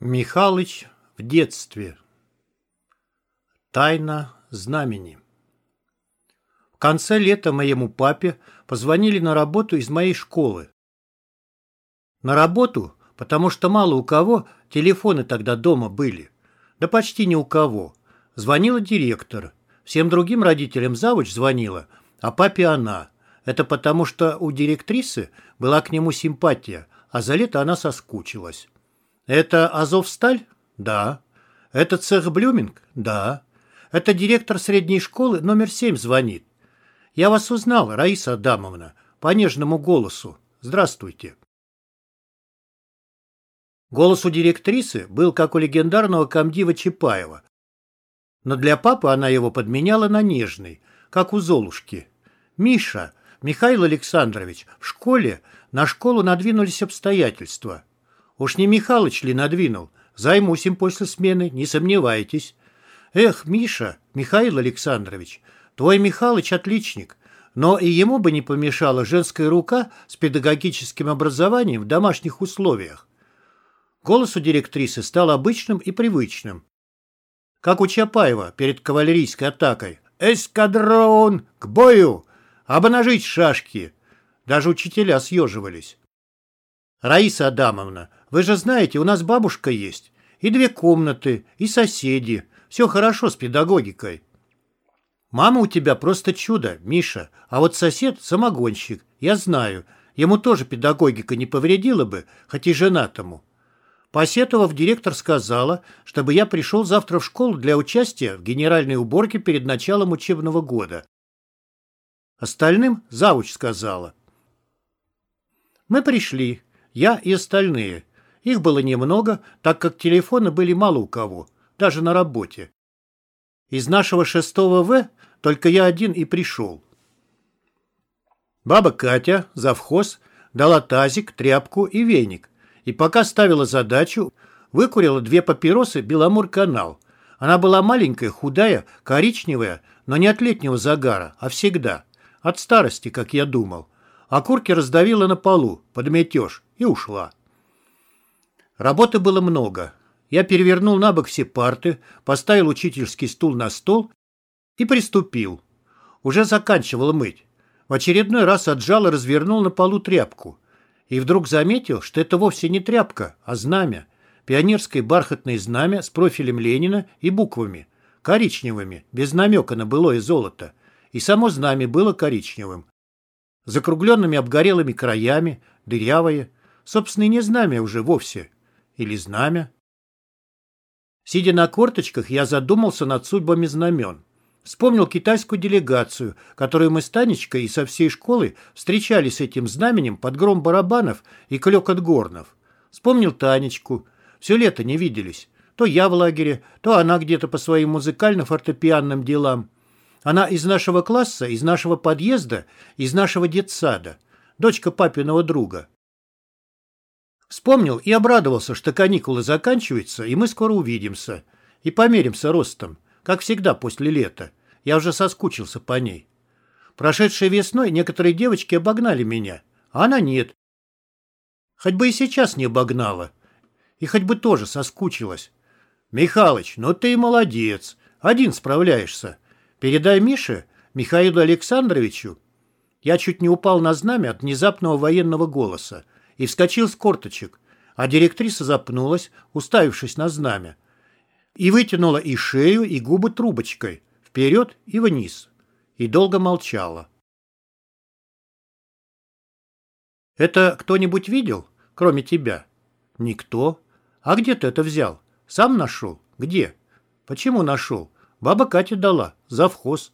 Михалыч в детстве. Тайна знамени. В конце лета моему папе позвонили на работу из моей школы. На работу, потому что мало у кого телефоны тогда дома были. Да почти ни у кого. Звонила директор. Всем другим родителям завуч звонила, а папе она. Это потому что у директрисы была к нему симпатия, а за лето она соскучилась. Это Азовсталь? Да. Это цех Блюминг? Да. Это директор средней школы номер 7 звонит. Я вас узнал, Раиса Адамовна, по нежному голосу. Здравствуйте. Голос у директрисы был как у легендарного комдива Чапаева. Но для папы она его подменяла на нежный, как у Золушки. «Миша, Михаил Александрович, в школе на школу надвинулись обстоятельства. Уж не Михалыч ли надвинул? Займусь им после смены, не сомневайтесь. Эх, Миша, Михаил Александрович, твой Михалыч отличник, но и ему бы не помешала женская рука с педагогическим образованием в домашних условиях. Голос у директрисы стал обычным и привычным. Как у Чапаева перед кавалерийской атакой. «Эскадрон! К бою! Обнажить шашки!» Даже учителя съеживались. «Раиса Адамовна, вы же знаете, у нас бабушка есть. И две комнаты, и соседи. Все хорошо с педагогикой». «Мама у тебя просто чудо, Миша. А вот сосед – самогонщик. Я знаю. Ему тоже педагогика не повредила бы, хоть и женатому». Посетовав, директор сказала, чтобы я пришел завтра в школу для участия в генеральной уборке перед началом учебного года. Остальным завуч сказала. Мы пришли. Я и остальные. Их было немного, так как телефоны были мало у кого, даже на работе. Из нашего шестого В только я один и пришел. Баба Катя, завхоз, дала тазик, тряпку и веник. И пока ставила задачу, выкурила две папиросы «Беломор-канал». Она была маленькая, худая, коричневая, но не от летнего загара, а всегда. От старости, как я думал. Окурки раздавила на полу, под метеж, и ушла. Работы было много. Я перевернул на бок все парты, поставил учительский стул на стол и приступил. Уже заканчивал мыть. В очередной раз отжал и развернул на полу тряпку. И вдруг заметил, что это вовсе не тряпка, а знамя. Пионерское бархатное знамя с профилем Ленина и буквами. Коричневыми, без намека на былое золото. И само знамя было коричневым. Закругленными обгорелыми краями, дырявое, Собственно, и не знамя уже вовсе. Или знамя. Сидя на корточках, я задумался над судьбами знамен. Вспомнил китайскую делегацию, которую мы с Танечкой и со всей школы встречали с этим знаменем под гром барабанов и клёкот горнов. Вспомнил Танечку. Все лето не виделись. То я в лагере, то она где-то по своим музыкально-фортепианным делам. Она из нашего класса, из нашего подъезда, из нашего детсада. Дочка папиного друга. Вспомнил и обрадовался, что каникулы заканчиваются, и мы скоро увидимся. И померимся ростом, как всегда после лета. Я уже соскучился по ней. Прошедшей весной некоторые девочки обогнали меня, а она нет. Хоть бы и сейчас не обогнала. И хоть бы тоже соскучилась. Михалыч, ну ты молодец. Один справляешься. Передай Мише, Михаилу Александровичу. Я чуть не упал на знамя от внезапного военного голоса и вскочил с корточек, а директриса запнулась, уставившись на знамя, и вытянула и шею, и губы трубочкой, вперед и вниз, и долго молчала. «Это кто-нибудь видел, кроме тебя?» «Никто. А где ты это взял? Сам нашел? Где? Почему нашел? Баба Катя дала, завхоз.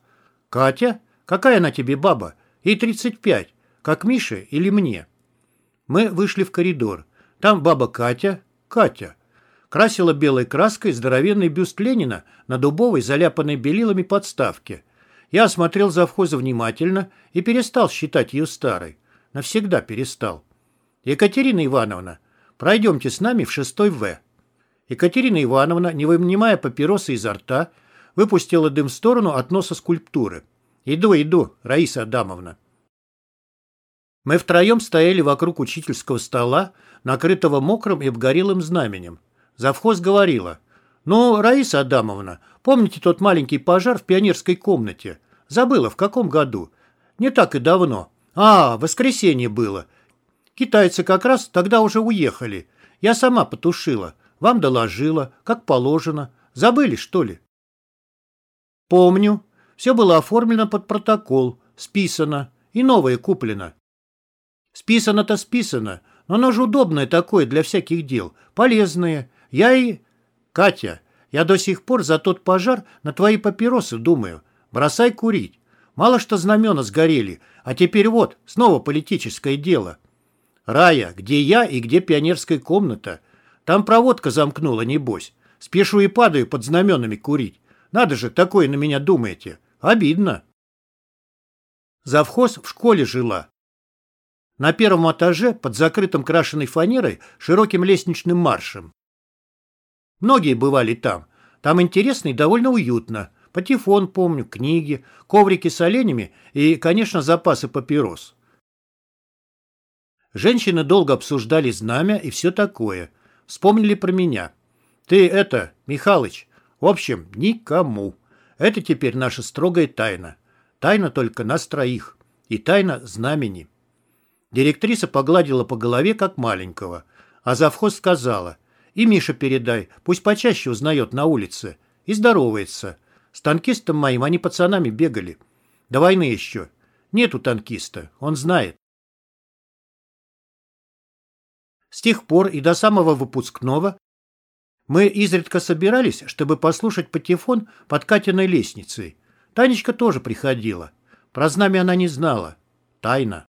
Катя? Какая она тебе баба? Ей 35, как Мише или мне?» Мы вышли в коридор. Там баба Катя, Катя, красила белой краской здоровенный бюст Ленина на дубовой, заляпанной белилами подставке. Я осмотрел завхоза внимательно и перестал считать ее старой. Навсегда перестал. Екатерина Ивановна, пройдемте с нами в шестой В. Екатерина Ивановна, не вынимая папиросы изо рта, выпустила дым в сторону от носа скульптуры. «Иду, иду, Раиса Адамовна». Мы втроем стояли вокруг учительского стола, накрытого мокрым и обгорелым знаменем. Завхоз говорила. «Ну, Раиса Адамовна, помните тот маленький пожар в пионерской комнате? Забыла, в каком году? Не так и давно. А, воскресенье было. Китайцы как раз тогда уже уехали. Я сама потушила. Вам доложила, как положено. Забыли, что ли?» «Помню. Все было оформлено под протокол, списано и новое куплено». «Списано-то списано, но оно же удобное такое для всяких дел, полезное. Я и... Катя, я до сих пор за тот пожар на твои папиросы думаю. Бросай курить. Мало что знамена сгорели, а теперь вот, снова политическое дело. Рая, где я и где пионерская комната? Там проводка замкнула, небось. Спешу и падаю под знаменами курить. Надо же, такое на меня думаете. Обидно. Завхоз в школе жила. На первом этаже под закрытым крашеной фанерой широким лестничным маршем. Многие бывали там. Там интересно и довольно уютно. Патефон помню, книги, коврики с оленями и, конечно, запасы папирос. Женщины долго обсуждали знамя и все такое. Вспомнили про меня. Ты это, Михалыч, в общем, никому. Это теперь наша строгая тайна. Тайна только нас троих. И тайна знамени. Директриса погладила по голове, как маленького. А завхоз сказала, и Миша передай, пусть почаще узнает на улице. И здоровается. С танкистом моим они пацанами бегали. До войны еще. Нету танкиста, он знает. С тех пор и до самого выпускного мы изредка собирались, чтобы послушать патефон под Катиной лестницей. Танечка тоже приходила. Про знамя она не знала. Тайна.